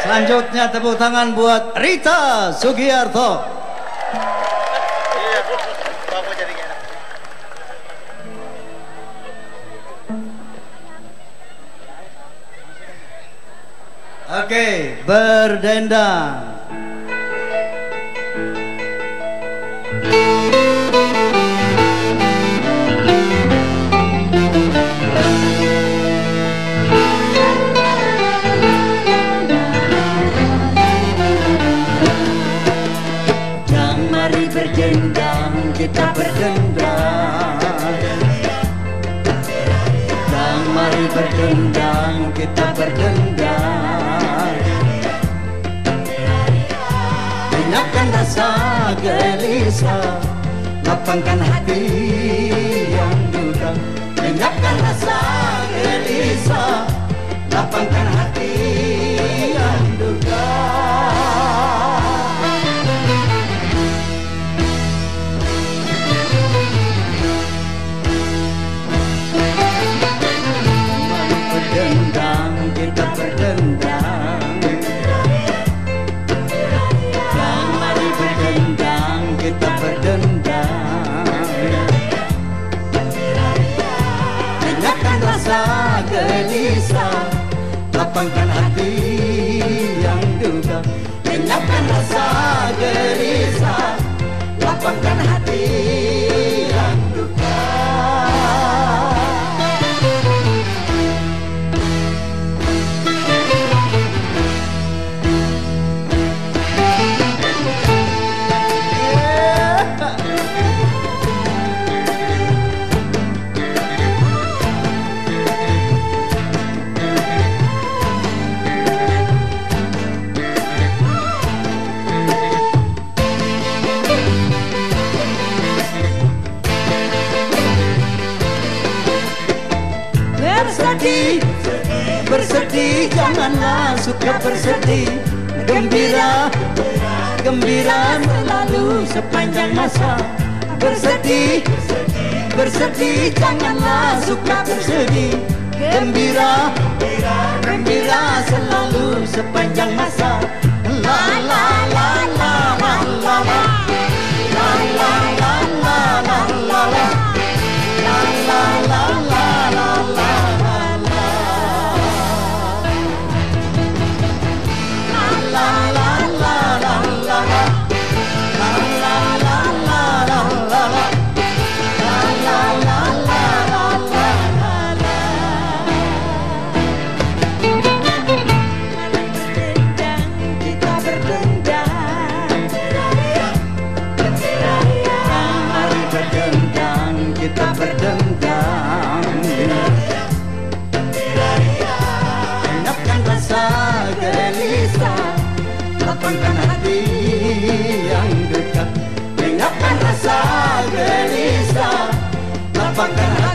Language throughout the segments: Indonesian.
Selanjutnya tepuk tangan buat Rita Sugiarto. Iya. Oke, berdendang. Berdendang, kita berdendang Enyapkan rasa gelisah Lapangkan hati berdendang, kita berdendang Dan mari berdendang, kita berdendang. Enyapkan rasa gelisah Lapangkan hati yang duka. Enyapkan rasa gelisah bersedih, janganlah suka bersedih. Gembira, gembira selalu sepanjang masa. Bersedih, bersedih, janganlah suka bersedih. Gembira, gembira selalu sepanjang masa. La la la la Lapangkan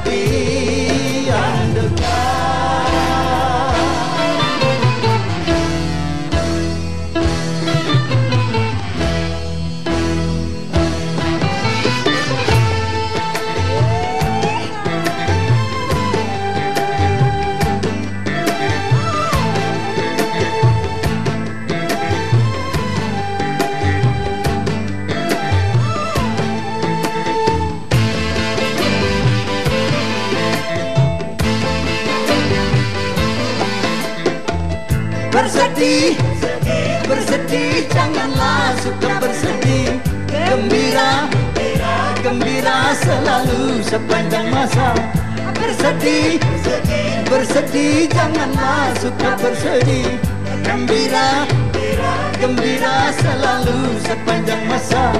Bersedih, bersedih, janganlah suka bersedih. Gembira, gembira selalu sepanjang masa. Bersedih, bersedih, janganlah suka bersedih. Gembira, gembira selalu sepanjang masa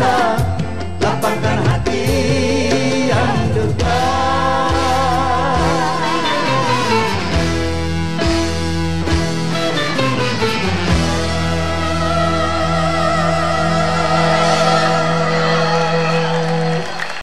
yang duka